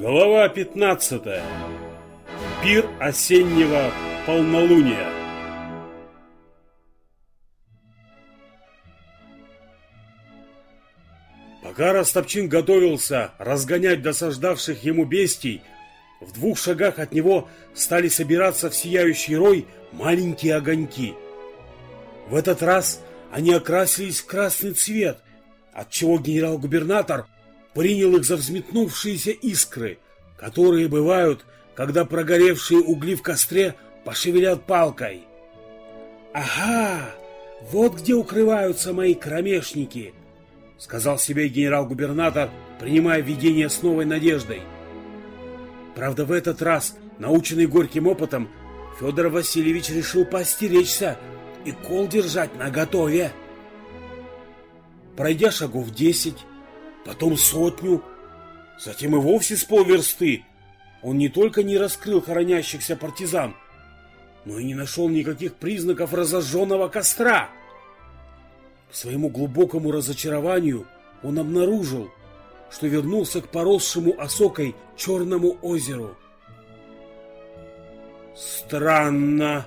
Глава 15. Пир осеннего полнолуния. Пока Растопчин готовился разгонять досаждавших ему бестий, в двух шагах от него стали собираться в сияющий рой маленькие огоньки. В этот раз они окрасились в красный цвет, отчего генерал-губернатор принял их за взметнувшиеся искры, которые бывают, когда прогоревшие угли в костре пошевелят палкой. «Ага, вот где укрываются мои кромешники», — сказал себе генерал-губернатор, принимая видение с новой надеждой. Правда, в этот раз, наученный горьким опытом, Федор Васильевич решил постеречься и кол держать наготове. Пройдя шагов десять, потом сотню, затем и вовсе с полверсты, он не только не раскрыл хоронящихся партизан, но и не нашел никаких признаков разожженного костра. К своему глубокому разочарованию он обнаружил, что вернулся к поросшему осокой черному озеру. Странно.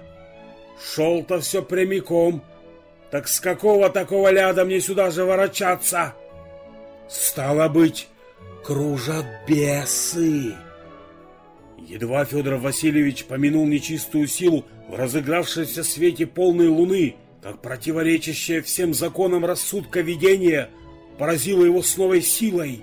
Шел-то все прямиком. Так с какого такого ляда мне сюда же ворочаться? Стало быть, кружат бесы. Едва Федор Васильевич помянул нечистую силу в разыгравшейся свете полной луны, как противоречащее всем законам рассудка видение поразило его с новой силой.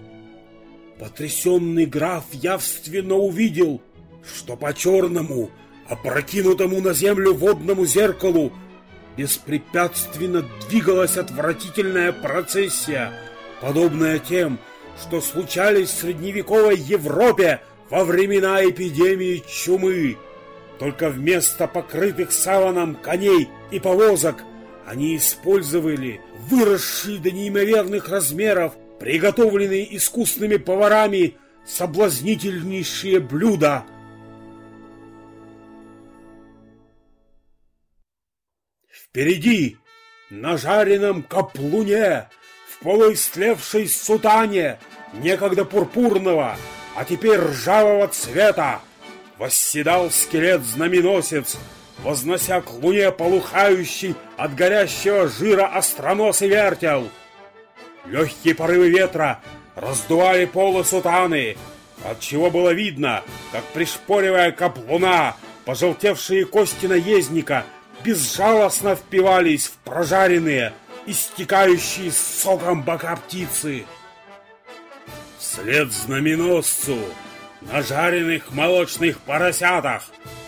Потрясенный граф явственно увидел, что по черному, опрокинутому на землю водному зеркалу беспрепятственно двигалась отвратительная процессия, подобная тем, что случались в средневековой Европе во времена эпидемии чумы. Только вместо покрытых саваном коней и повозок они использовали выросшие до неимоверных размеров, приготовленные искусными поварами, соблазнительнейшие блюда. Впереди, на жареном каплуне, в полуистлевшей сутане, некогда пурпурного, а теперь ржавого цвета, восседал скелет-знаменосец, вознося к луне полухающий от горящего жира остроносый вертел. Легкие порывы ветра раздували полы сутаны, отчего было видно, как, пришпоривая каплуна, пожелтевшие кости наездника безжалостно впивались в прожаренные, истекающие соком бока птицы. Вслед знаменосцу на жареных молочных поросятах,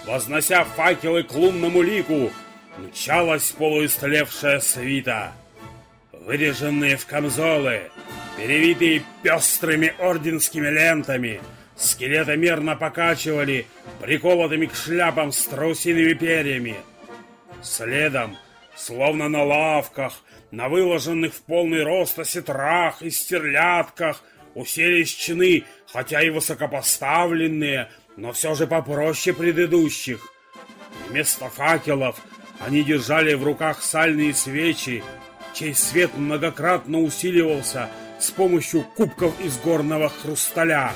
вознося факелы к лунному лику, мчалась полуистлевшая свита. Выреженные в камзолы, перевитые пестрыми орденскими лентами, скелеты мерно покачивали приколотыми к шляпам страусиными перьями. Следом, словно на лавках, на выложенных в полный рост осетрах и стерлятках, уселись чины, хотя и высокопоставленные, но все же попроще предыдущих. Вместо факелов они держали в руках сальные свечи, чей свет многократно усиливался с помощью кубков из горного хрусталя.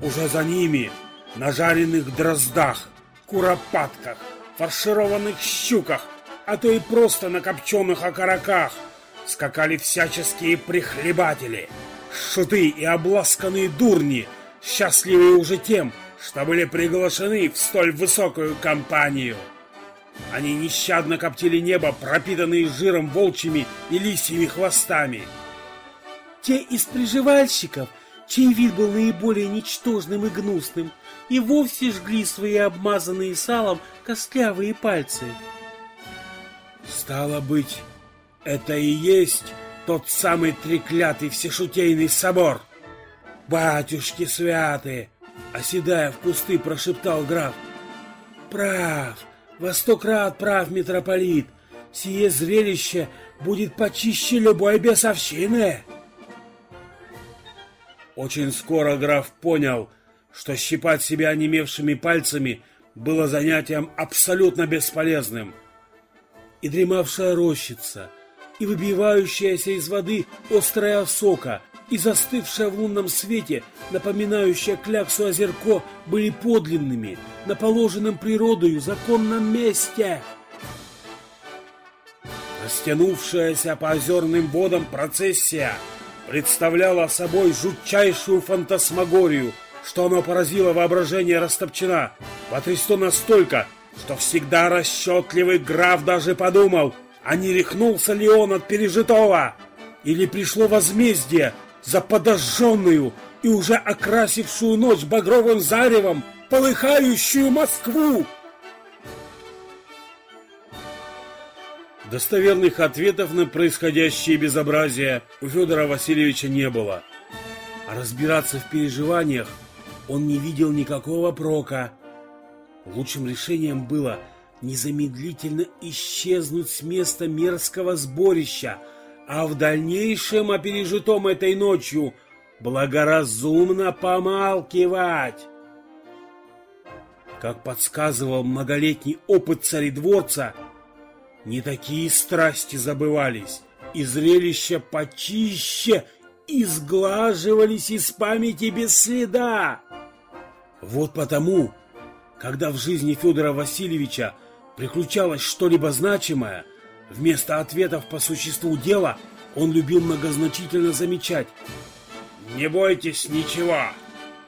Уже за ними, на жареных дроздах, куропатках, фаршированных щуках, а то и просто на копченых окороках, скакали всяческие прихлебатели — шуты и обласканные дурни, счастливые уже тем, что были приглашены в столь высокую компанию. Они нещадно коптили небо, пропитанные жиром волчьими и лисьими хвостами. Те из приживальщиков, чей вид был наиболее ничтожным и гнусным, и вовсе жгли свои обмазанные салом костлявые пальцы. Стало быть, это и есть тот самый треклятый всешутейный собор. Батюшки святые, оседая в кусты, прошептал граф. Прав, во сто крат прав, митрополит, сие зрелище будет почище любой бесовщины. Очень скоро граф понял, что щипать себя онемевшими пальцами было занятием абсолютно бесполезным. И дремавшая рощица — и выбивающаяся из воды острая сока и застывшее в лунном свете, напоминающее кляксу озерко, были подлинными, на положенном природою законном месте. Растянувшаяся по озерным водам процессия представляла собой жутчайшую фантасмагорию, что оно поразило воображение Растопчина, потрясло настолько, что всегда расчетливый граф даже подумал, а не рехнулся ли он от пережитого, или пришло возмездие за подожженную и уже окрасившую ночь багровым заревом полыхающую Москву. Достоверных ответов на происходящее безобразие у Федора Васильевича не было. А разбираться в переживаниях он не видел никакого прока. Лучшим решением было незамедлительно исчезнуть с места мерзкого сборища, а в дальнейшем о пережитом этой ночью благоразумно помалкивать. Как подсказывал многолетний опыт царедворца, не такие страсти забывались, и зрелища почище изглаживались из памяти без следа. Вот потому, когда в жизни Федора Васильевича приключалось что-либо значимое, вместо ответов по существу дела он любил многозначительно замечать. «Не бойтесь ничего,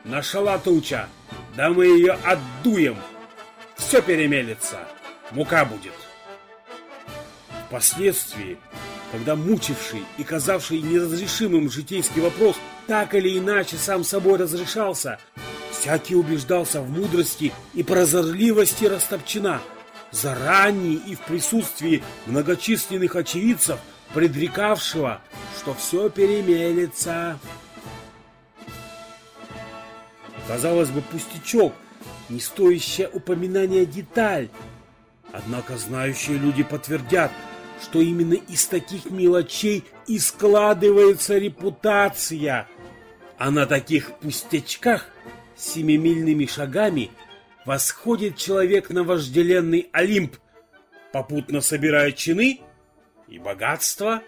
нашла туча, да мы ее отдуем, все перемелется, мука будет». Впоследствии, когда мучивший и казавший неразрешимым житейский вопрос так или иначе сам собой разрешался, всякий убеждался в мудрости и прозорливости Растопчина, заранее и в присутствии многочисленных очевидцев, предрекавшего, что все перемелется. Казалось бы, пустячок, не стоящая упоминания деталь. Однако знающие люди подтвердят, что именно из таких мелочей и складывается репутация. А на таких пустячках семимильными шагами восходит человек на вожделенный Олимп, попутно собирая чины и богатство.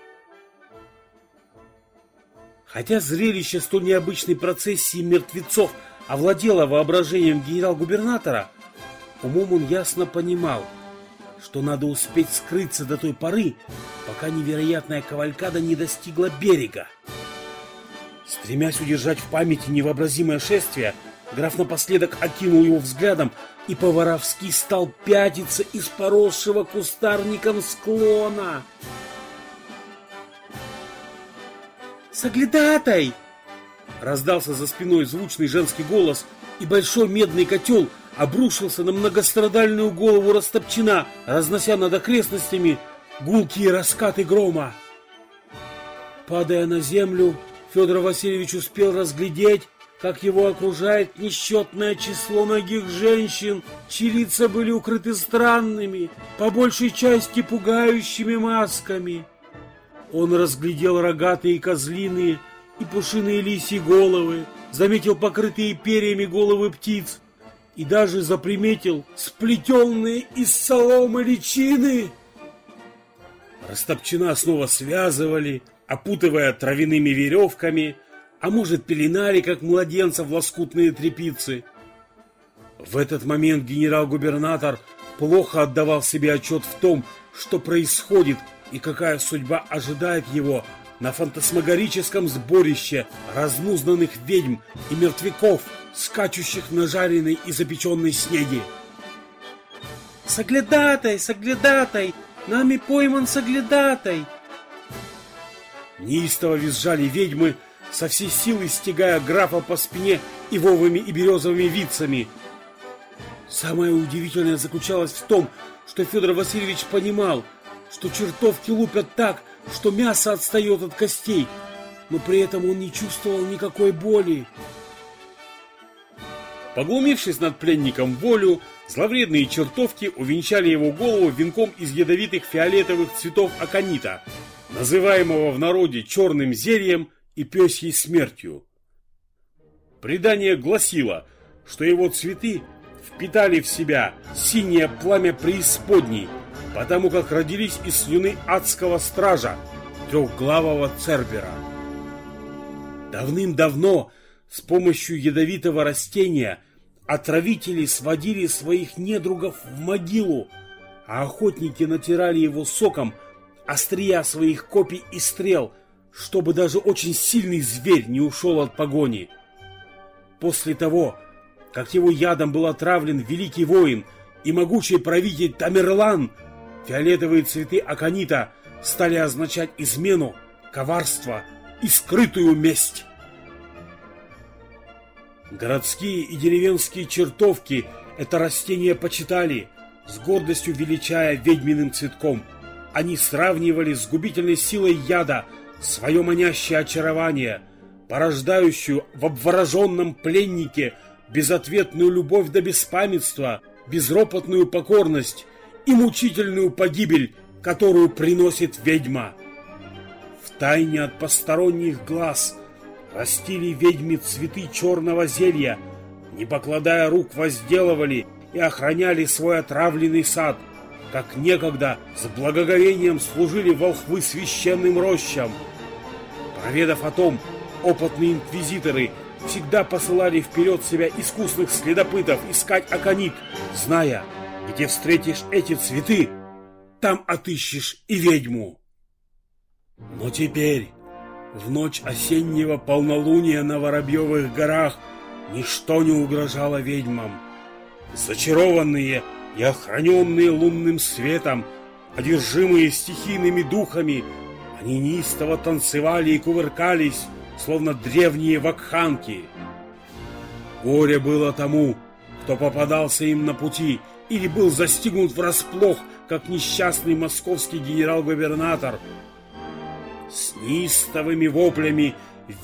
Хотя зрелище столь необычной процессии мертвецов овладело воображением генерал-губернатора, умом он ясно понимал – что надо успеть скрыться до той поры, пока невероятная кавалькада не достигла берега. Стремясь удержать в памяти невообразимое шествие, граф напоследок окинул его взглядом и по-воровски стал пятиться из поросшего кустарником склона. «Соглядатай!» Раздался за спиной звучный женский голос, и большой медный котел — обрушился на многострадальную голову Растопчина, разнося над окрестностями гулкие раскаты грома. Падая на землю, Федор Васильевич успел разглядеть, как его окружает несчетное число ногих женщин, чьи лица были укрыты странными, по большей части пугающими масками. Он разглядел рогатые козлиные и пушиные лисьи головы, заметил покрытые перьями головы птиц, и даже заприметил сплетенные из соломы личины. Растопчена снова связывали, опутывая травяными веревками, а может пеленали, как младенца в лоскутные трепицы. В этот момент генерал-губернатор плохо отдавал себе отчет в том, что происходит и какая судьба ожидает его на фантасмагорическом сборище разнузнанных ведьм и мертвяков – скачущих на жареной и запеченной снеге. «Соглядатай, соглядатай! Нами пойман соглядатай!» Неистово визжали ведьмы, со всей силы стягая графа по спине ивовыми и березовыми вицами. Самое удивительное заключалось в том, что Федор Васильевич понимал, что чертовки лупят так, что мясо отстает от костей, но при этом он не чувствовал никакой боли. Поглумившись над пленником волю, зловредные чертовки увенчали его голову венком из ядовитых фиолетовых цветов аконита, называемого в народе черным зельем и пёсьей смертью. Предание гласило, что его цветы впитали в себя синее пламя преисподней, потому как родились из слюны адского стража, трехглавого Цербера. Давным-давно с помощью ядовитого растения отравители сводили своих недругов в могилу, а охотники натирали его соком острия своих копий и стрел, чтобы даже очень сильный зверь не ушел от погони. После того, как его ядом был отравлен великий воин и могучий правитель Тамерлан, фиолетовые цветы аконита стали означать измену, коварство и скрытую месть. Городские и деревенские чертовки это растение почитали, с гордостью величая ведьминым цветком. Они сравнивали с губительной силой яда свое манящее очарование, порождающую в обвороженном пленнике безответную любовь до беспамятства, безропотную покорность и мучительную погибель, которую приносит ведьма. В тайне от посторонних глаз растили ведьми цветы черного зелья, не покладая рук возделывали и охраняли свой отравленный сад, как некогда с благоговением служили волхвы священным рощам. Проведав о том, опытные инквизиторы всегда посылали вперед себя искусных следопытов искать аконит, зная, где встретишь эти цветы, там отыщешь и ведьму. Но теперь, в ночь осеннего полнолуния на Воробьевых горах, ничто не угрожало ведьмам. Зачарованные и охраненные лунным светом, одержимые стихийными духами, они неистово танцевали и кувыркались, словно древние вакханки. Горе было тому, кто попадался им на пути или был застигнут врасплох, как несчастный московский генерал-губернатор. С неистовыми воплями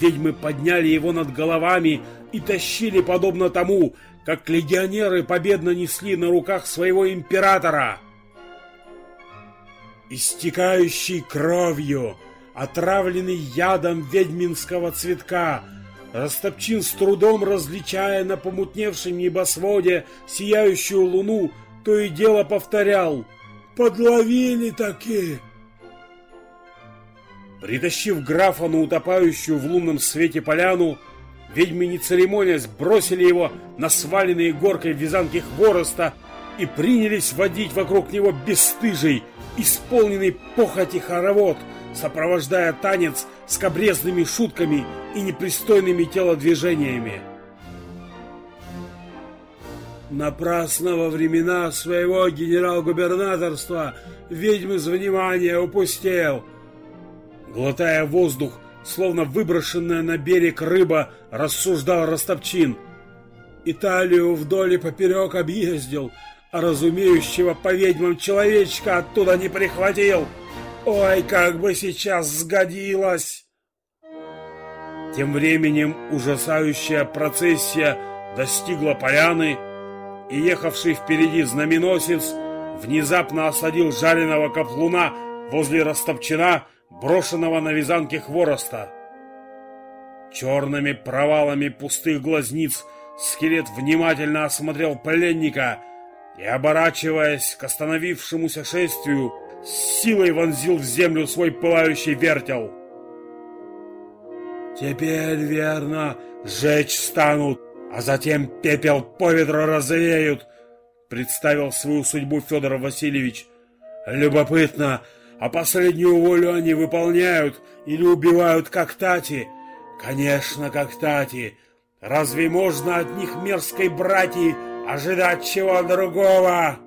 ведьмы подняли его над головами и тащили подобно тому, как легионеры победно несли на руках своего императора. Истекающий кровью, отравленный ядом ведьминского цветка, Растопчин с трудом различая на помутневшем небосводе сияющую луну, то и дело повторял «Подловили таки!» Притащив графа на утопающую в лунном свете поляну, Ведьмы, не церемонясь, бросили его на сваленные горкой вязанки хвороста и принялись водить вокруг него бесстыжий, исполненный похоти хоровод, сопровождая танец с кабрезными шутками и непристойными телодвижениями. Напрасно во времена своего генерал-губернаторства ведьмы из внимания упустил. Глотая воздух, словно выброшенная на берег рыба, рассуждал Ростопчин. Италию вдоль и поперек объездил, а разумеющего по ведьмам человечка оттуда не прихватил. Ой, как бы сейчас сгодилось! Тем временем ужасающая процессия достигла поляны, и ехавший впереди знаменосец внезапно осадил жареного каплуна возле Ростопчина, брошенного на вязанке хвороста. Черными провалами пустых глазниц скелет внимательно осмотрел пленника и, оборачиваясь к остановившемуся шествию, с силой вонзил в землю свой пылающий вертел. «Теперь, верно, сжечь станут, а затем пепел по ветру развеют», представил свою судьбу Федор Васильевич. «Любопытно, а последнюю волю они выполняют или убивают как тати. Конечно, как тати. Разве можно от них мерзкой братьи ожидать чего другого?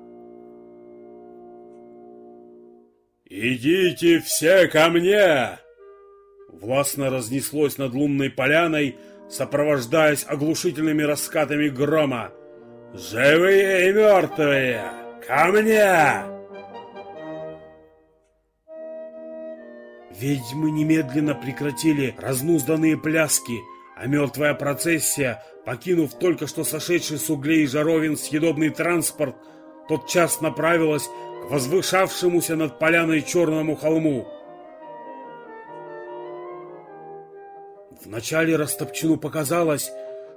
«Идите все ко мне!» Властно разнеслось над лунной поляной, сопровождаясь оглушительными раскатами грома. «Живые и мертвые! Ко мне!» Ведьмы немедленно прекратили разнузданные пляски, а мертвая процессия, покинув только что сошедший с углей жаровин съедобный транспорт, тотчас направилась к возвышавшемуся над поляной черному холму. Вначале Растопчину показалось,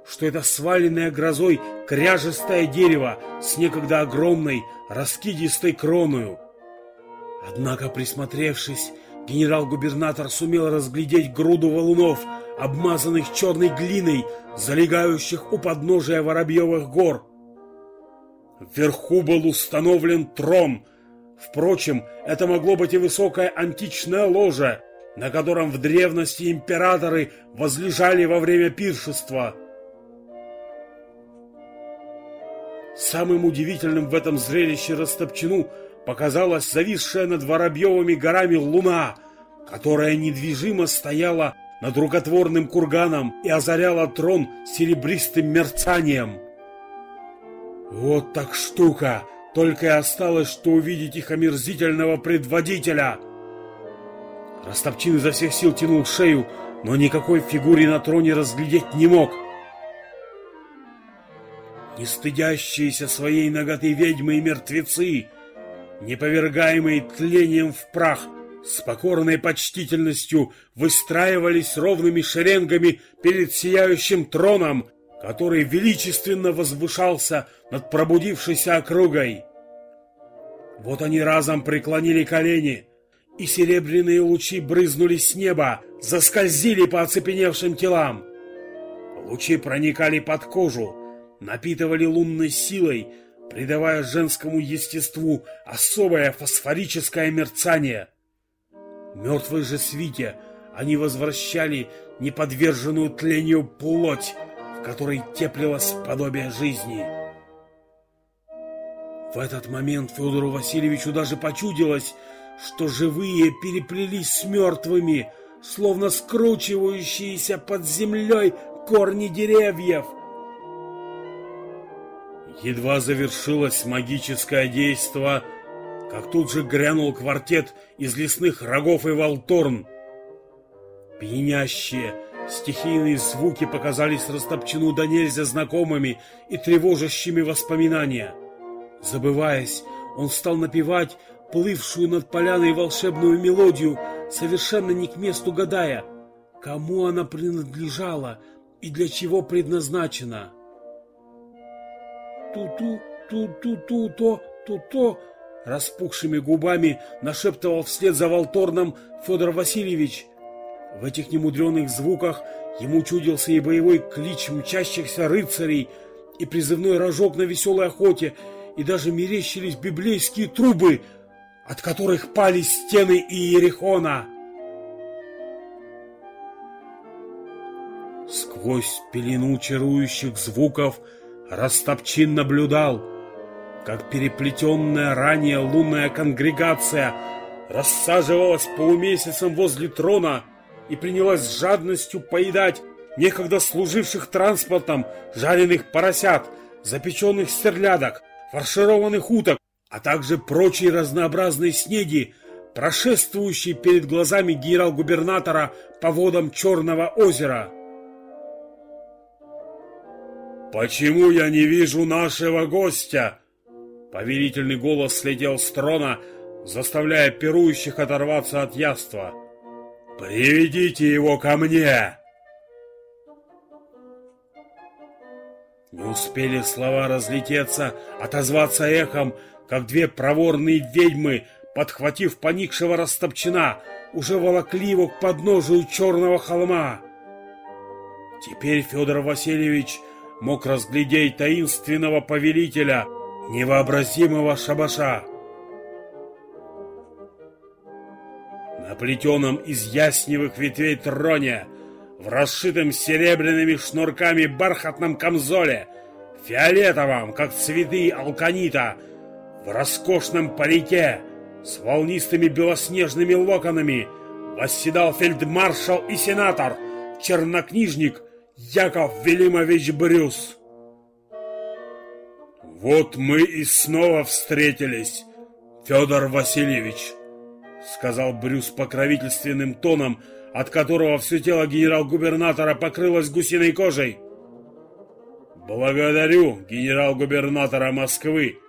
что это сваленное грозой кряжестое дерево с некогда огромной раскидистой кроною. Однако, присмотревшись, Генерал-губернатор сумел разглядеть груду валунов, обмазанных черной глиной, залегающих у подножия Воробьевых гор. Вверху был установлен трон. Впрочем, это могло быть и высокое античное ложе, на котором в древности императоры возлежали во время пиршества. Самым удивительным в этом зрелище Растопчину показалась зависшая над Воробьевыми горами луна, которая недвижимо стояла над рукотворным курганом и озаряла трон серебристым мерцанием. Вот так штука! Только и осталось, что увидеть их омерзительного предводителя. Растопчин изо всех сил тянул шею, но никакой фигуре на троне разглядеть не мог. Не стыдящиеся своей ноготы ведьмы и мертвецы, не повергаемые тлением в прах, с покорной почтительностью выстраивались ровными шеренгами перед сияющим троном, который величественно возвышался над пробудившейся округой. Вот они разом преклонили колени, и серебряные лучи брызнули с неба, заскользили по оцепеневшим телам. Лучи проникали под кожу, напитывали лунной силой, придавая женскому естеству особое фосфорическое мерцание. Мертвой же свите они возвращали неподверженную тлению плоть, в которой теплилось подобие жизни. В этот момент Федору Васильевичу даже почудилось, что живые переплелись с мертвыми, словно скручивающиеся под землей корни деревьев. Едва завершилось магическое действо, как тут же грянул квартет из лесных рогов и волторн. Пьянящие, Стихийные звуки показались Растопчину до нельзя знакомыми и тревожащими воспоминания. Забываясь, он стал напевать плывшую над поляной волшебную мелодию, совершенно не к месту гадая, кому она принадлежала и для чего предназначена. Ту-ту, ту-ту-ту-то, ту-то, распухшими губами нашептывал вслед за Волторном Федор Васильевич. В этих немудреных звуках ему чудился и боевой клич мчащихся рыцарей, и призывной рожок на веселой охоте, и даже мерещились библейские трубы, от которых пали стены Иерихона. Сквозь пелену чарующих звуков Растопчин наблюдал, как переплетенная ранее лунная конгрегация рассаживалась полумесяцем возле трона, и принялась с жадностью поедать некогда служивших транспортом жареных поросят, запеченных стерлядок, фаршированных уток, а также прочие разнообразные снеди, прошествующие перед глазами генерал-губернатора по водам Черного озера. «Почему я не вижу нашего гостя?» Повелительный голос слетел с трона, заставляя пирующих оторваться от яства. «Приведите его ко мне!» Не успели слова разлететься, отозваться эхом, как две проворные ведьмы, подхватив поникшего растопчена, уже волокли его к подножию черного холма. Теперь Федор Васильевич мог разглядеть таинственного повелителя невообразимого шабаша. на плетеном из ясневых ветвей троне, в расшитом серебряными шнурками бархатном камзоле, фиолетовом, как цветы алканита, в роскошном парике, с волнистыми белоснежными локонами, восседал фельдмаршал и сенатор, чернокнижник Яков Велимович Брюс. «Вот мы и снова встретились, Федор Васильевич», — сказал Брюс покровительственным тоном, от которого все тело генерал-губернатора покрылось гусиной кожей. «Благодарю генерал-губернатора Москвы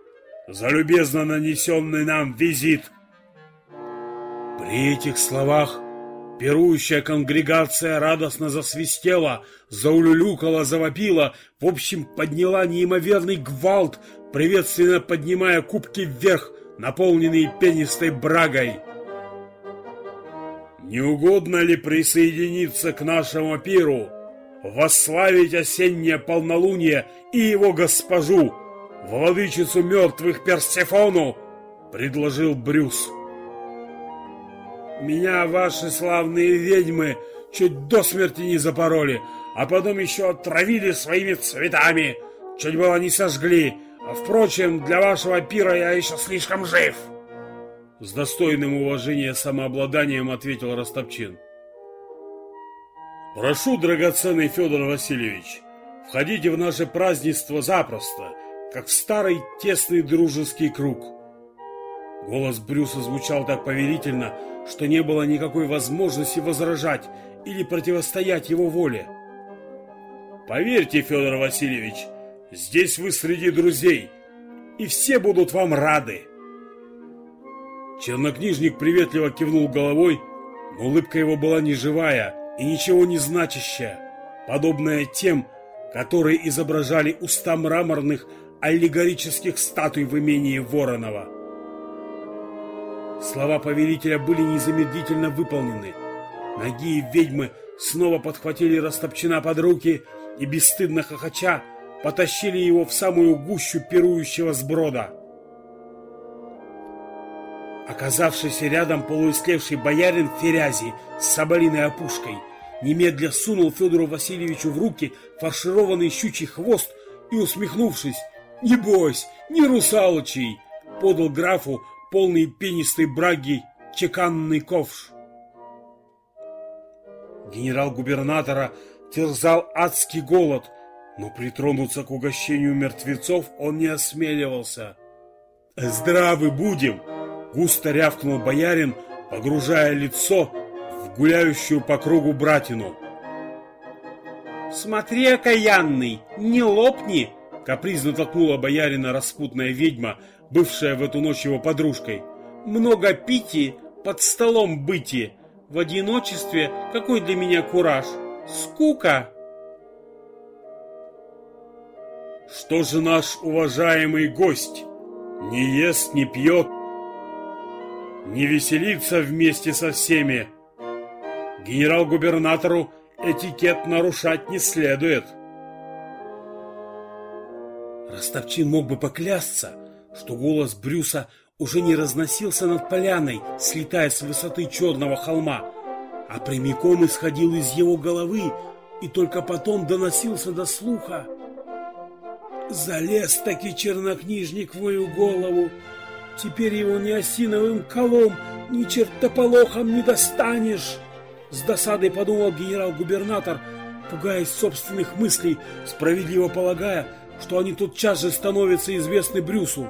за любезно нанесенный нам визит». При этих словах пирующая конгрегация радостно засвистела, заулюлюкала, завопила, в общем, подняла неимоверный гвалт, приветственно поднимая кубки вверх, наполненные пенистой брагой. не угодно ли присоединиться к нашему пиру, восславить осеннее полнолуние и его госпожу, владычицу мертвых Персефону, предложил Брюс. Меня ваши славные ведьмы чуть до смерти не запороли, а потом еще отравили своими цветами, чуть было не сожгли. А впрочем, для вашего пира я еще слишком жив. С достойным уважения самообладанием ответил Ростопчин. Прошу, драгоценный Федор Васильевич, входите в наше празднество запросто, как в старый тесный дружеский круг. Голос Брюса звучал так повелительно, что не было никакой возможности возражать или противостоять его воле. Поверьте, Федор Васильевич, здесь вы среди друзей, и все будут вам рады. Чернокнижник приветливо кивнул головой, но улыбка его была неживая и ничего не значащая, подобная тем, которые изображали уста мраморных аллегорических статуй в имении Воронова. Слова повелителя были незамедлительно выполнены. Ноги ведьмы снова подхватили Растопчина под руки и, бесстыдно хохоча, потащили его в самую гущу пирующего сброда. Оказавшийся рядом полуистлевший боярин Ферязи с соболиной опушкой немедля сунул Федору Васильевичу в руки фаршированный щучий хвост и, усмехнувшись, «Не бойся, не русалочий!» подал графу полный пенистой браги чеканный ковш. Генерал-губернатора терзал адский голод, но притронуться к угощению мертвецов он не осмеливался. «Здравы будем!» Густо рявкнул боярин, погружая лицо в гуляющую по кругу братину. «Смотри, окаянный, не лопни!» Капризно толкнула боярина распутная ведьма, бывшая в эту ночь его подружкой. «Много пити, под столом быти. В одиночестве какой для меня кураж? Скука!» «Что же наш уважаемый гость? Не ест, не пьет, не веселиться вместе со всеми. Генерал-губернатору этикет нарушать не следует. Ростовчин мог бы поклясться, что голос Брюса уже не разносился над поляной, слетая с высоты черного холма, а прямиком исходил из его головы и только потом доносился до слуха. Залез таки чернокнижник в мою голову, Теперь его ни осиновым колом, ни чертополохом не достанешь. С досадой подумал генерал-губернатор, пугаясь собственных мыслей, справедливо полагая, что они тотчас же становятся известны Брюсу.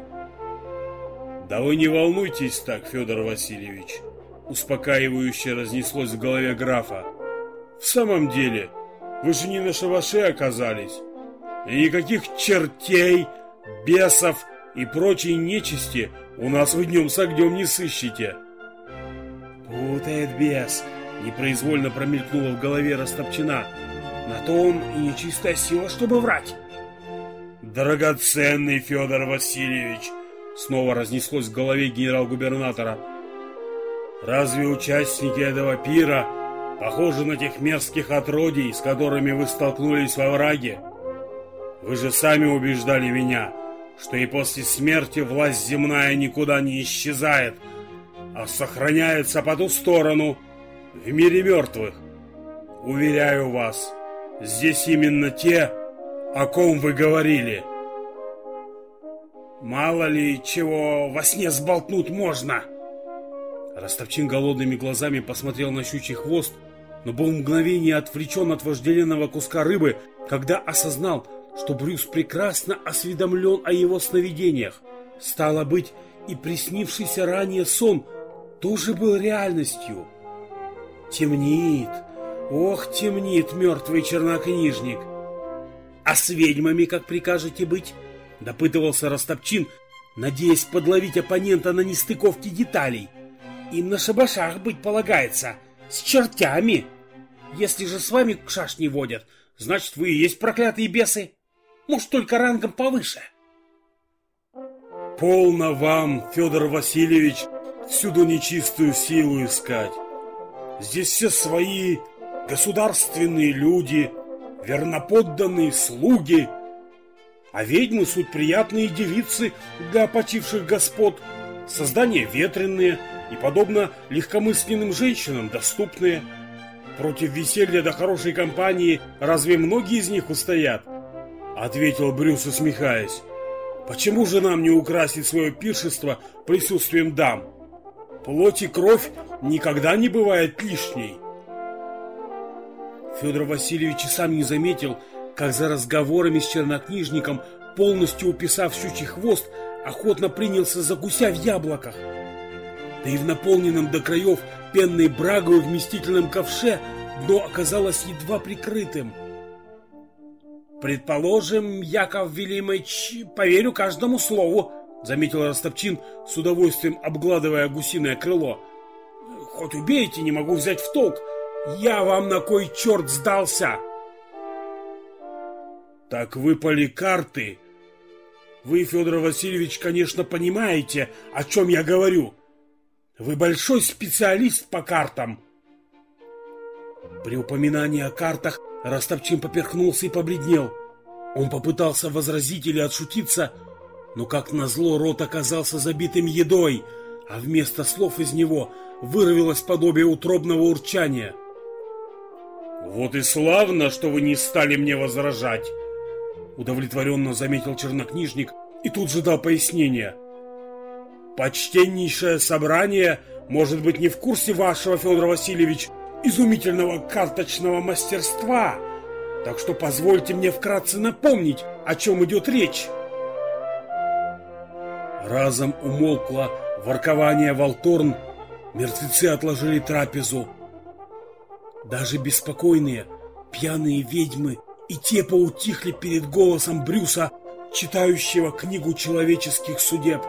«Да вы не волнуйтесь так, Федор Васильевич», успокаивающе разнеслось в голове графа. «В самом деле, вы же не на шабаше оказались, и никаких чертей, бесов и прочей нечисти у нас вы днем с огнем не сыщете. Путает бес, непроизвольно промелькнула в голове растопчена. На то он и нечистая сила, чтобы врать. Драгоценный Федор Васильевич, снова разнеслось в голове генерал-губернатора. Разве участники этого пира похожи на тех мерзких отродий, с которыми вы столкнулись во враге? Вы же сами убеждали меня, что и после смерти власть земная никуда не исчезает, а сохраняется по ту сторону, в мире мертвых. Уверяю вас, здесь именно те, о ком вы говорили. Мало ли чего во сне сболтнуть можно. Ростовчин голодными глазами посмотрел на щучий хвост, но был мгновение отвлечен от вожделенного куска рыбы, когда осознал, что Брюс прекрасно осведомлен о его сновидениях. Стало быть, и приснившийся ранее сон тоже был реальностью. Темнит, ох, темнит мертвый чернокнижник. А с ведьмами как прикажете быть? Допытывался Растопчин, надеясь подловить оппонента на нестыковке деталей. Им на шабашах быть полагается, с чертями. Если же с вами шашни водят, значит, вы и есть проклятые бесы. Может, только рангом повыше. Полно вам, Федор Васильевич, всюду нечистую силу искать. Здесь все свои, государственные люди, верноподданные слуги. А ведьмы суть приятные девицы для почивших господ, создания ветренные и, подобно легкомысленным женщинам, доступные. Против веселья до хорошей компании разве многие из них устоят? Ответил Брюс, усмехаясь. Почему же нам не украсить свое пиршество присутствием дам? Плоть и кровь никогда не бывает лишней. Федор Васильевич и сам не заметил, как за разговорами с чернокнижником, полностью уписав щучий хвост, охотно принялся за гуся в яблоках. Да и в наполненном до краев пенной брагой вместительном ковше дно оказалось едва прикрытым. «Предположим, Яков Велимыч, поверю каждому слову», — заметил Ростопчин, с удовольствием обгладывая гусиное крыло. «Хоть убейте, не могу взять в толк. Я вам на кой черт сдался?» «Так выпали карты. Вы, Федор Васильевич, конечно, понимаете, о чем я говорю. Вы большой специалист по картам». При упоминании о картах Ростопчин поперхнулся и побледнел. Он попытался возразить или отшутиться, но как назло рот оказался забитым едой, а вместо слов из него вырвалось подобие утробного урчания. «Вот и славно, что вы не стали мне возражать!» Удовлетворенно заметил чернокнижник и тут же дал пояснение. «Почтеннейшее собрание может быть не в курсе вашего, Федор Васильевич, изумительного карточного мастерства, так что позвольте мне вкратце напомнить, о чем идет речь». Разом умолкло воркование Волторн, мертвецы отложили трапезу. Даже беспокойные, пьяные ведьмы и те поутихли перед голосом Брюса, читающего книгу человеческих судеб.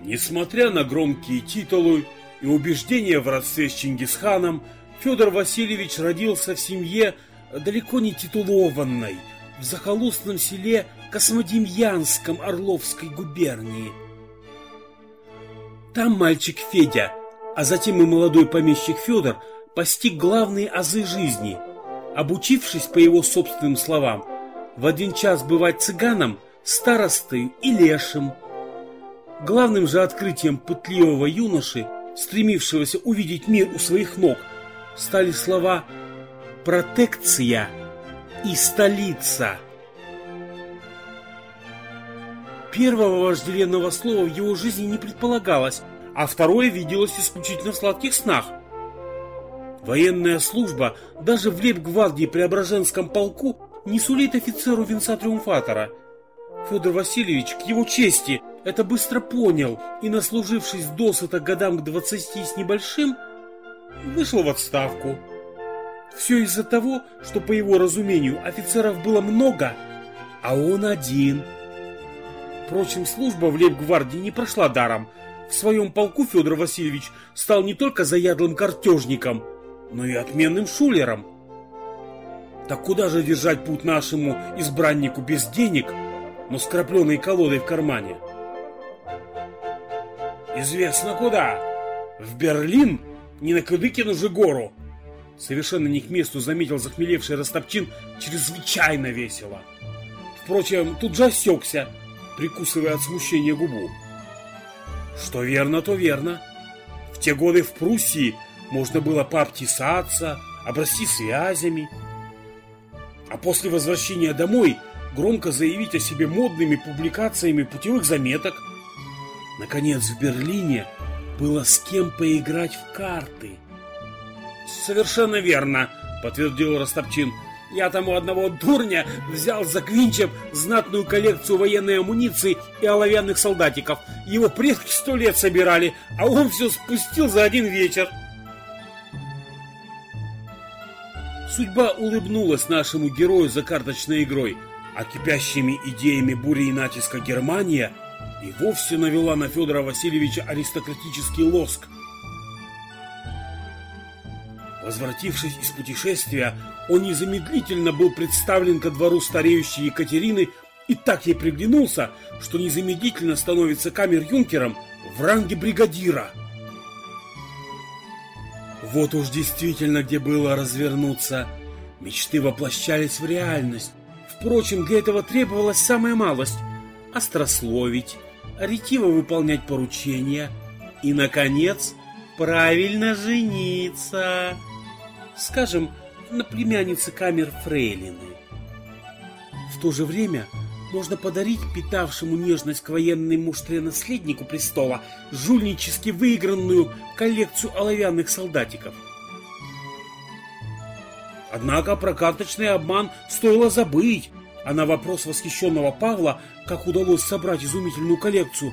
Несмотря на громкие титулы и убеждения в родстве с Чингисханом, Федор Васильевич родился в семье далеко не титулованной, в захолустном селе Космодемьянском Орловской губернии. Там мальчик Федя, а затем и молодой помещик Федор постиг главные азы жизни, обучившись, по его собственным словам, в один час бывать цыганом, старостой и лешим. Главным же открытием пытливого юноши, стремившегося увидеть мир у своих ног, стали слова «протекция» и «столица». Первого вожделенного слова в его жизни не предполагалось, а второе виделось исключительно в сладких снах. Военная служба даже в лейб-гвардии Преображенском полку не сулит офицеру венца триумфатора. Федор Васильевич, к его чести, это быстро понял и, наслужившись досыта годам к двадцати с небольшим, вышел в отставку. Все из-за того, что, по его разумению, офицеров было много, а он один – Впрочем, служба в лейб-гвардии не прошла даром. В своем полку Федор Васильевич стал не только заядлым картежником, но и отменным шулером. Так куда же держать путь нашему избраннику без денег, но с крапленой колодой в кармане? Известно куда. В Берлин, не на Кадыкину же гору. Совершенно не к месту заметил захмелевший Ростопчин чрезвычайно весело. Впрочем, тут же осекся, прикусывая от смущения губу. Что верно, то верно. В те годы в Пруссии можно было пообтесаться, обрасти связями. А после возвращения домой громко заявить о себе модными публикациями путевых заметок. Наконец, в Берлине было с кем поиграть в карты. «Совершенно верно», — подтвердил Ростопчин. Я там у одного дурня взял за Квинчем знатную коллекцию военной амуниции и оловянных солдатиков. Его предки сто лет собирали, а он все спустил за один вечер. Судьба улыбнулась нашему герою за карточной игрой, а кипящими идеями бури и натиска Германия и вовсе навела на Федора Васильевича аристократический лоск – Возвратившись из путешествия, он незамедлительно был представлен ко двору стареющей Екатерины и так ей приглянулся, что незамедлительно становится камер-юнкером в ранге бригадира. Вот уж действительно где было развернуться. Мечты воплощались в реальность. Впрочем, для этого требовалась самая малость – острословить, ретиво выполнять поручения и, наконец, правильно жениться. Скажем, на племяннице камер Фрейлины. В то же время можно подарить питавшему нежность к военной муштре наследнику престола жульнически выигранную коллекцию оловянных солдатиков. Однако про карточный обман стоило забыть, а на вопрос восхищенного Павла, как удалось собрать изумительную коллекцию,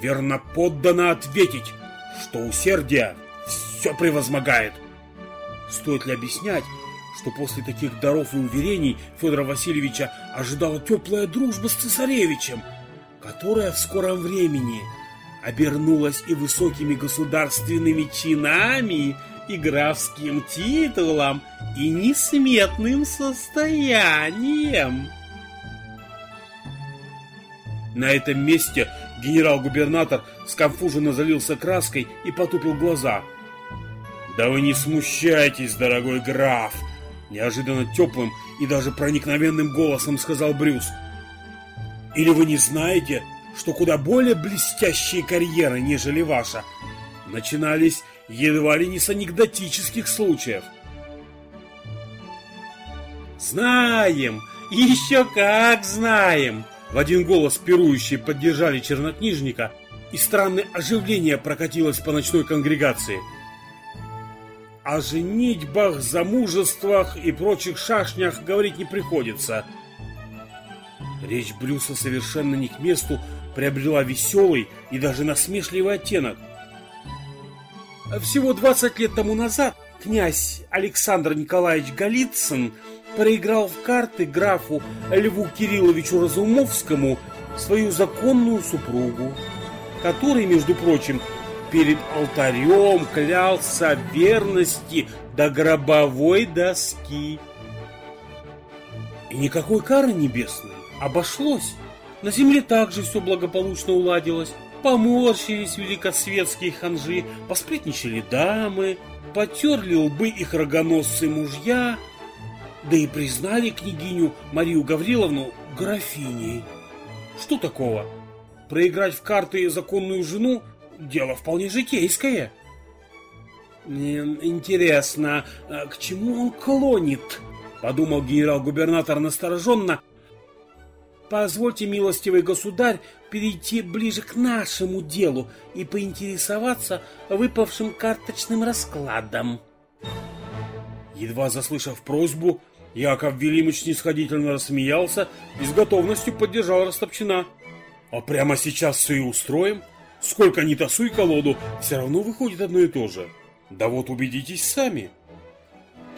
верно поддано ответить, что усердие все превозмогает. Стоит ли объяснять, что после таких даров и уверений Федора Васильевича ожидала теплая дружба с цесаревичем, которая в скором времени обернулась и высокими государственными чинами, и графским титулом, и несметным состоянием. На этом месте генерал-губернатор сконфуженно залился краской и потупил глаза. «Да вы не смущайтесь, дорогой граф!» Неожиданно теплым и даже проникновенным голосом сказал Брюс. «Или вы не знаете, что куда более блестящие карьеры, нежели ваша, начинались едва ли не с анекдотических случаев?» «Знаем! Еще как знаем!» В один голос пирующие поддержали чернокнижника, и странное оживление прокатилось по ночной конгрегации – о женитьбах, замужествах и прочих шашнях говорить не приходится. Речь Брюса совершенно не к месту приобрела веселый и даже насмешливый оттенок. Всего 20 лет тому назад князь Александр Николаевич Голицын проиграл в карты графу Льву Кирилловичу Разумовскому свою законную супругу, который, между прочим, перед алтарем клялся верности до гробовой доски. И никакой кары небесной обошлось. На земле также все благополучно уладилось. Поморщились великосветские ханжи, посплетничали дамы, потерли лбы их рогоносцы мужья, да и признали княгиню Марию Гавриловну графиней. Что такого? Проиграть в карты законную жену дело вполне житейское. Интересно, а к чему он клонит? Подумал генерал-губернатор настороженно. Позвольте, милостивый государь, перейти ближе к нашему делу и поинтересоваться выпавшим карточным раскладом. Едва заслышав просьбу, Яков Велимыч снисходительно рассмеялся и с готовностью поддержал Растопчина. «А прямо сейчас все и устроим. Сколько ни тасуй колоду, все равно выходит одно и то же. Да вот убедитесь сами.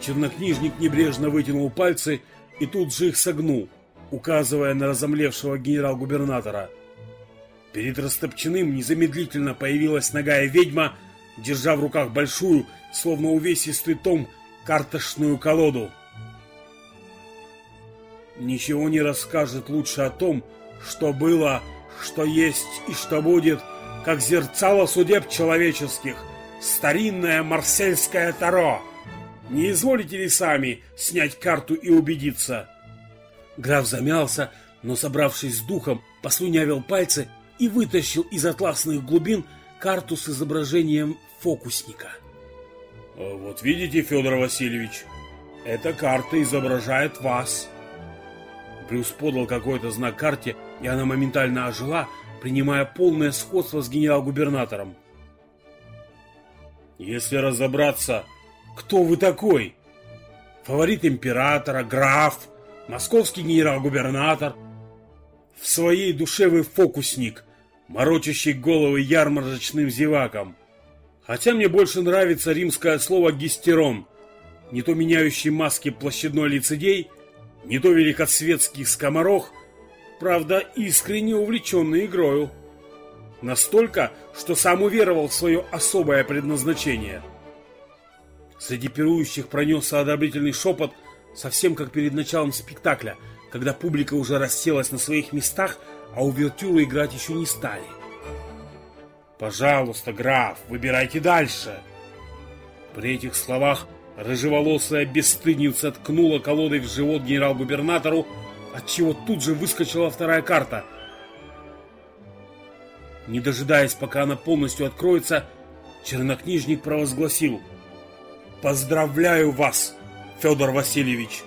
Чернокнижник небрежно вытянул пальцы и тут же их согнул, указывая на разомлевшего генерал-губернатора. Перед Растопчиным незамедлительно появилась ногая ведьма, держа в руках большую, словно увесистый том, карточную колоду. Ничего не расскажет лучше о том, что было, что есть и что будет – как зерцало судеб человеческих, старинное марсельское таро. Не изволите ли сами снять карту и убедиться?» Граф замялся, но, собравшись с духом, послюнявил пальцы и вытащил из атласных глубин карту с изображением фокусника. «Вот видите, Федор Васильевич, эта карта изображает вас». Брюс подал какой-то знак карте, и она моментально ожила, принимая полное сходство с генерал-губернатором. Если разобраться, кто вы такой? Фаворит императора, граф, московский генерал-губернатор. В своей душе вы фокусник, морочащий головы ярмарочным зевакам. Хотя мне больше нравится римское слово «гистерон», не то меняющий маски площадной лицедей, не то великосветский скоморох – правда, искренне увлеченный игрою. Настолько, что сам уверовал в свое особое предназначение. Среди пирующих пронесся одобрительный шепот, совсем как перед началом спектакля, когда публика уже расселась на своих местах, а увертюру играть еще не стали. «Пожалуйста, граф, выбирайте дальше!» При этих словах рыжеволосая бесстыдница ткнула колодой в живот генерал-губернатору, отчего тут же выскочила вторая карта. Не дожидаясь, пока она полностью откроется, чернокнижник провозгласил «Поздравляю вас, Федор Васильевич!»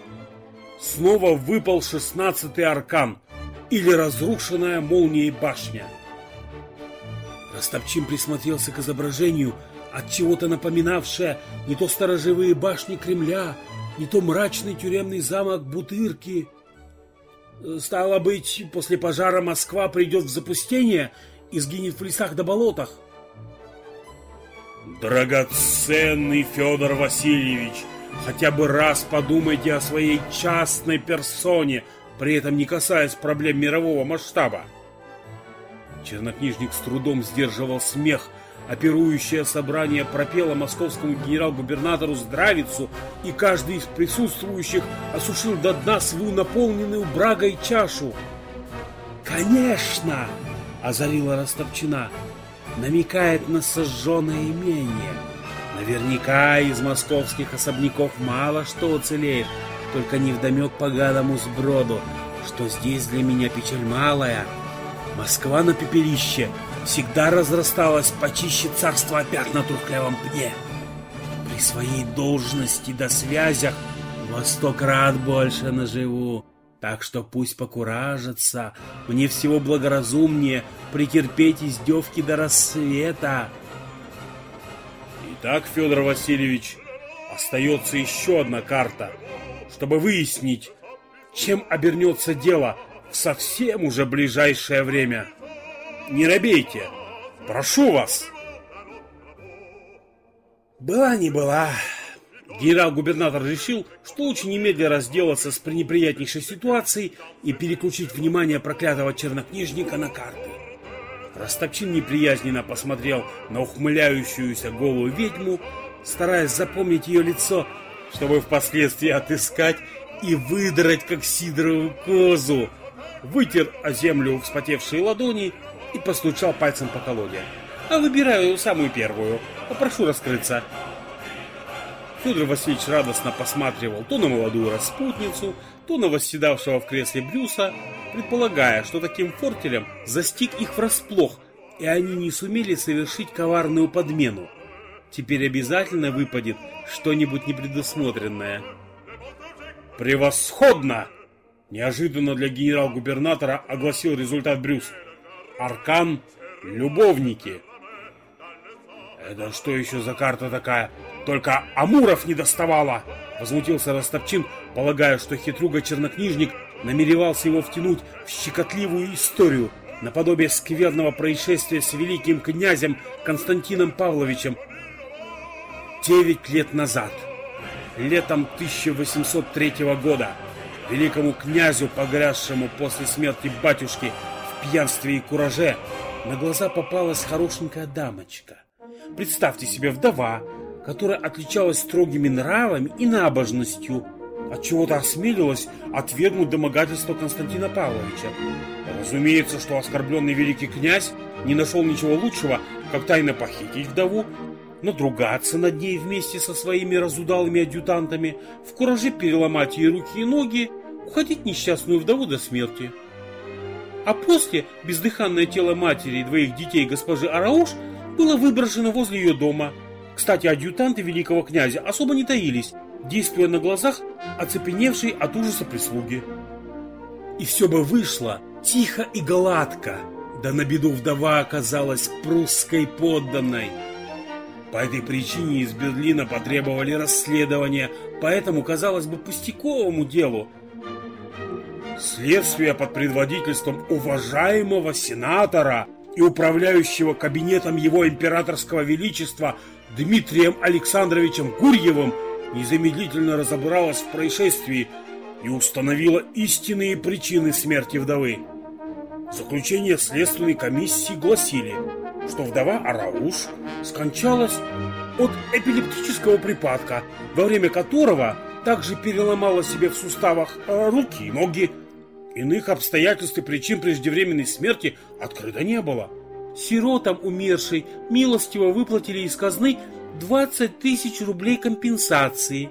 Снова выпал шестнадцатый аркан или разрушенная молнией башня. Растопчин присмотрелся к изображению, от чего-то напоминавшее не то сторожевые башни Кремля, не то мрачный тюремный замок Бутырки. Стало быть, после пожара Москва придет в запустение и сгинет в лесах да болотах. Драгоценный Федор Васильевич, хотя бы раз подумайте о своей частной персоне, при этом не касаясь проблем мирового масштаба. Чернокнижник с трудом сдерживал смех, Оперующее собрание пропело московскому генерал-губернатору здравицу, и каждый из присутствующих осушил до дна свою наполненную брагой чашу. «Конечно!» — озарила Растопчина. «Намекает на сожженное имение. Наверняка из московских особняков мало что уцелеет, только невдомек поганому сброду, что здесь для меня печаль малая. Москва на пепелище — всегда разрасталась почище царства опять на трухлявом пне. При своей должности до связях во сто крат больше наживу. Так что пусть покуражится, мне всего благоразумнее претерпеть издевки до рассвета. Итак, Федор Васильевич, остается еще одна карта, чтобы выяснить, чем обернется дело в совсем уже ближайшее время не робейте. Прошу вас. Была не была. Генерал-губернатор решил, что лучше немедля разделаться с пренеприятнейшей ситуацией и переключить внимание проклятого чернокнижника на карты. Растопчин неприязненно посмотрел на ухмыляющуюся голую ведьму, стараясь запомнить ее лицо, чтобы впоследствии отыскать и выдрать, как сидоровую козу. Вытер о землю вспотевшие ладони и постучал пальцем по колоде. А выбираю самую первую. Попрошу раскрыться. Федор Васильевич радостно посматривал то на молодую распутницу, то на восседавшего в кресле Брюса, предполагая, что таким фортелем застиг их врасплох, и они не сумели совершить коварную подмену. Теперь обязательно выпадет что-нибудь непредусмотренное. «Превосходно!» Неожиданно для генерал-губернатора огласил результат Брюс. Аркан «Любовники». «Это что еще за карта такая? Только Амуров не доставала!» Возмутился Ростопчин, полагая, что хитруга-чернокнижник намеревался его втянуть в щекотливую историю, наподобие скверного происшествия с великим князем Константином Павловичем. Девять лет назад, летом 1803 года, великому князю, погрязшему после смерти батюшки пьянстве и кураже на глаза попалась хорошенькая дамочка. Представьте себе вдова, которая отличалась строгими нравами и набожностью, от чего-то осмелилась отвергнуть домогательство Константина Павловича. Разумеется, что оскорбленный великий князь не нашел ничего лучшего, как тайно похитить вдову, надругаться над ней вместе со своими разудалыми адъютантами, в кураже переломать ей руки и ноги, уходить несчастную вдову до смерти. А после бездыханное тело матери и двоих детей госпожи Арауш было выброшено возле ее дома. Кстати, адъютанты великого князя особо не таились, действуя на глазах оцепеневшей от ужаса прислуги. И все бы вышло тихо и гладко, да на беду вдова оказалась прусской подданной. По этой причине из Берлина потребовали расследования по этому, казалось бы, пустяковому делу, Следствие под предводительством уважаемого сенатора и управляющего кабинетом его императорского величества Дмитрием Александровичем Гурьевым незамедлительно разобралось в происшествии и установило истинные причины смерти вдовы. Заключение следственной комиссии гласили, что вдова Арауш скончалась от эпилептического припадка, во время которого также переломала себе в суставах э, руки и ноги, Иных обстоятельств и причин преждевременной смерти открыто не было. Сиротам умершей милостиво выплатили из казны 20 тысяч рублей компенсации,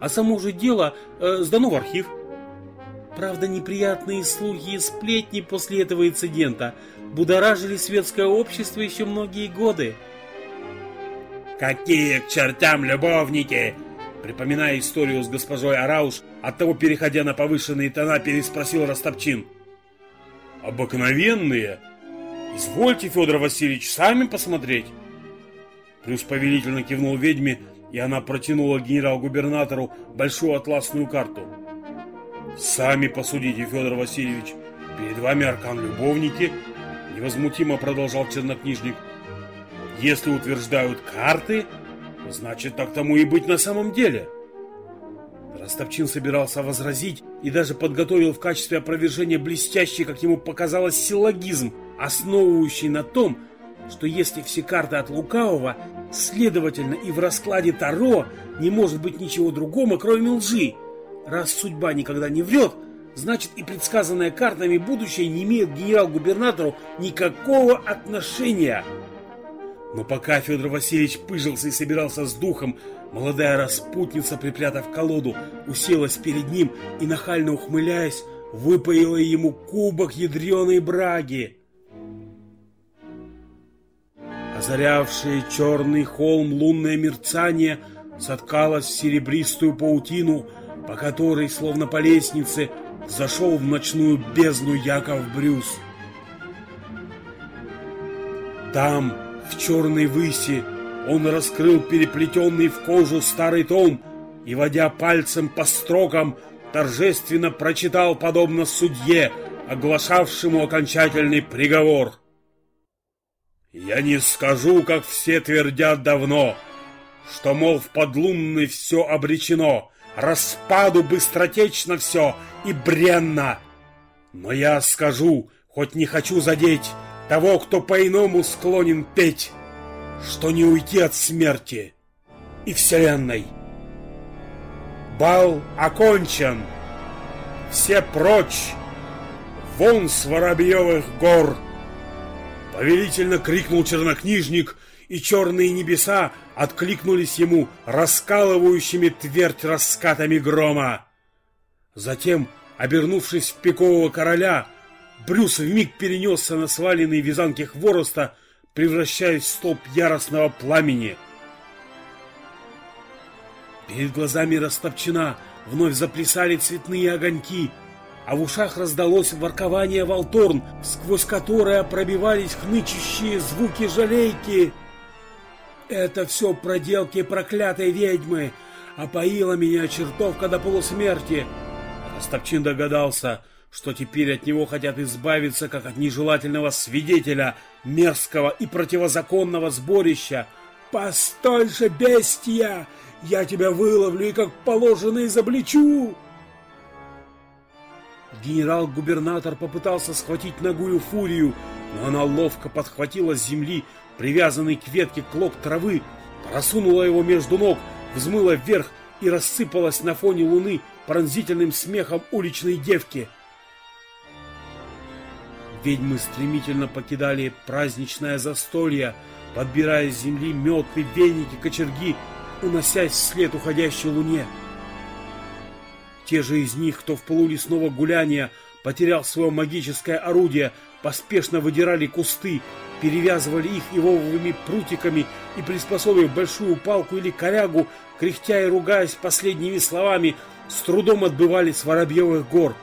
а само же дело э, сдано в архив. Правда, неприятные слухи и сплетни после этого инцидента будоражили светское общество еще многие годы. «Какие к чертям любовники!» Припоминая историю с госпожой Арауш, оттого переходя на повышенные тона, переспросил Растопчин. «Обыкновенные? Извольте, Федор Васильевич, сами посмотреть!» Плюс повелительно кивнул ведьме, и она протянула генерал-губернатору большую атласную карту. «Сами посудите, Федор Васильевич, перед вами аркан-любовники», невозмутимо продолжал чернокнижник. «Если утверждают карты, значит, так тому и быть на самом деле». Ростовчин собирался возразить и даже подготовил в качестве опровержения блестящий, как ему показалось, силлогизм, основывающий на том, что если все карты от лукавого, следовательно и в раскладе Таро не может быть ничего другого, кроме лжи. Раз судьба никогда не врет, значит и предсказанное картами будущее не имеет генерал-губернатору никакого отношения. Но пока Федор Васильевич пыжился и собирался с духом, молодая распутница, припрятав колоду, уселась перед ним и, нахально ухмыляясь, выпоила ему кубок ядреной браги. Озарявшее черный холм лунное мерцание соткалось в серебристую паутину, по которой, словно по лестнице, зашел в ночную бездну Яков Брюс. Там, в черной выси, он раскрыл переплетенный в кожу старый том и, водя пальцем по строкам, торжественно прочитал, подобно судье, оглашавшему окончательный приговор. Я не скажу, как все твердят давно, что, мол, в подлунной все обречено, распаду быстротечно все и бренно. Но я скажу, хоть не хочу задеть того, кто по-иному склонен петь, что не уйти от смерти и вселенной. Бал окончен, все прочь, вон с Воробьевых гор — Повелительно крикнул чернокнижник, и черные небеса откликнулись ему раскалывающими твердь раскатами грома. Затем, обернувшись в пикового короля, Брюс вмиг перенесся на сваленные вязанки хвороста, превращаясь в столб яростного пламени. Перед глазами растопчена вновь заплясали цветные огоньки — а в ушах раздалось воркование волторн, сквозь которое пробивались хнычущие звуки жалейки. Это все проделки проклятой ведьмы, опоила меня чертовка до полусмерти. Остапчин догадался, что теперь от него хотят избавиться, как от нежелательного свидетеля мерзкого и противозаконного сборища. «Постой же, бестия! Я тебя выловлю и как положено изобличу!» Генерал-губернатор попытался схватить ногую фурию, но она ловко подхватила с земли привязанный к ветке клок травы, просунула его между ног, взмыла вверх и рассыпалась на фоне луны пронзительным смехом уличной девки. Ведьмы стремительно покидали праздничное застолье, подбирая с земли метлы, веники, кочерги, уносясь вслед уходящей луне. Те же из них, кто в полулесного гуляния потерял свое магическое орудие, поспешно выдирали кусты, перевязывали их ивовыми прутиками и, приспособив большую палку или корягу, кряхтя и ругаясь последними словами, с трудом отбывали с Воробьевых гор.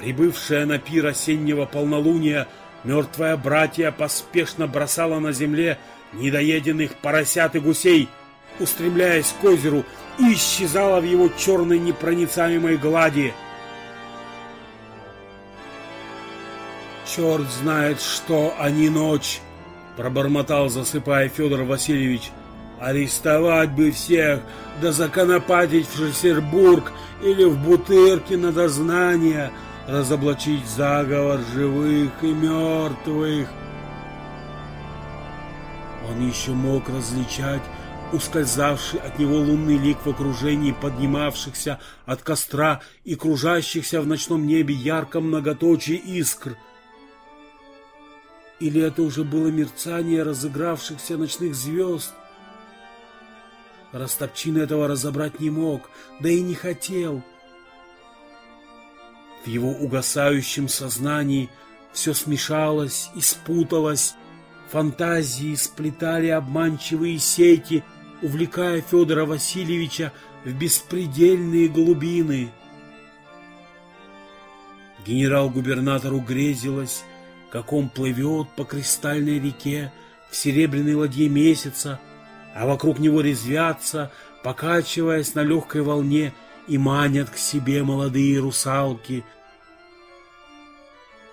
Прибывшая на пир осеннего полнолуния, мертвая братья поспешно бросала на земле недоеденных поросят и гусей, устремляясь к озеру, и исчезала в его черной непроницаемой глади. «Черт знает что, а не ночь!» — пробормотал, засыпая Федор Васильевич. «Арестовать бы всех, да законопатить в Шестербург или в Бутырке на дознание, разоблачить заговор живых и мертвых». Он еще мог различать ускользавший от него лунный лик в окружении поднимавшихся от костра и кружащихся в ночном небе ярко многоточие искр. Или это уже было мерцание разыгравшихся ночных звезд? Растопчин этого разобрать не мог, да и не хотел. В его угасающем сознании все смешалось и спуталось. Фантазии сплетали обманчивые сети, увлекая Федора Васильевича в беспредельные глубины. Генерал-губернатору грезилось, как он плывет по кристальной реке в серебряной ладье месяца, а вокруг него резвятся, покачиваясь на легкой волне, и манят к себе молодые русалки.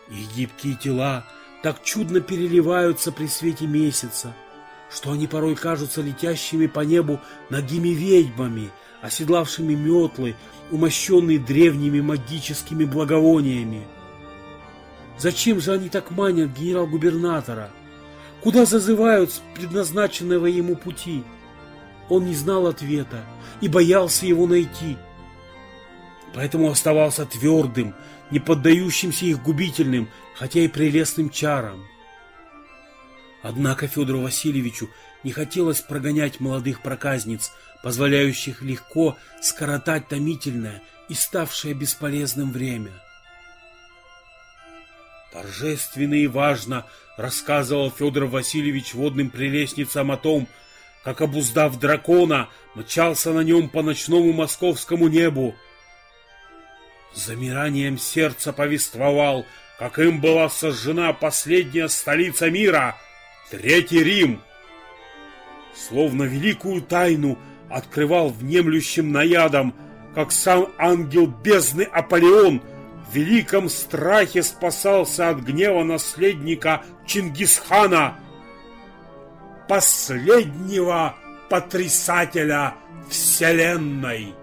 Их гибкие тела так чудно переливаются при свете месяца, что они порой кажутся летящими по небу ногими ведьмами, оседлавшими метлы, умощенные древними магическими благовониями. Зачем же они так манят генерал-губернатора? Куда зазывают с предназначенного ему пути? Он не знал ответа и боялся его найти. Поэтому оставался твердым, не поддающимся их губительным, хотя и прелестным чарам. Однако Федору Васильевичу не хотелось прогонять молодых проказниц, позволяющих легко скоротать томительное и ставшее бесполезным время. Торжественно и важно рассказывал Федор Васильевич водным прелестницам о том, как, обуздав дракона, мчался на нем по ночному московскому небу. Замиранием сердца повествовал, как им была сожжена последняя столица мира, Третий Рим. Словно великую тайну открывал внемлющим наядом, как сам ангел бездны Аполеон — в великом страхе спасался от гнева наследника Чингисхана, последнего потрясателя Вселенной.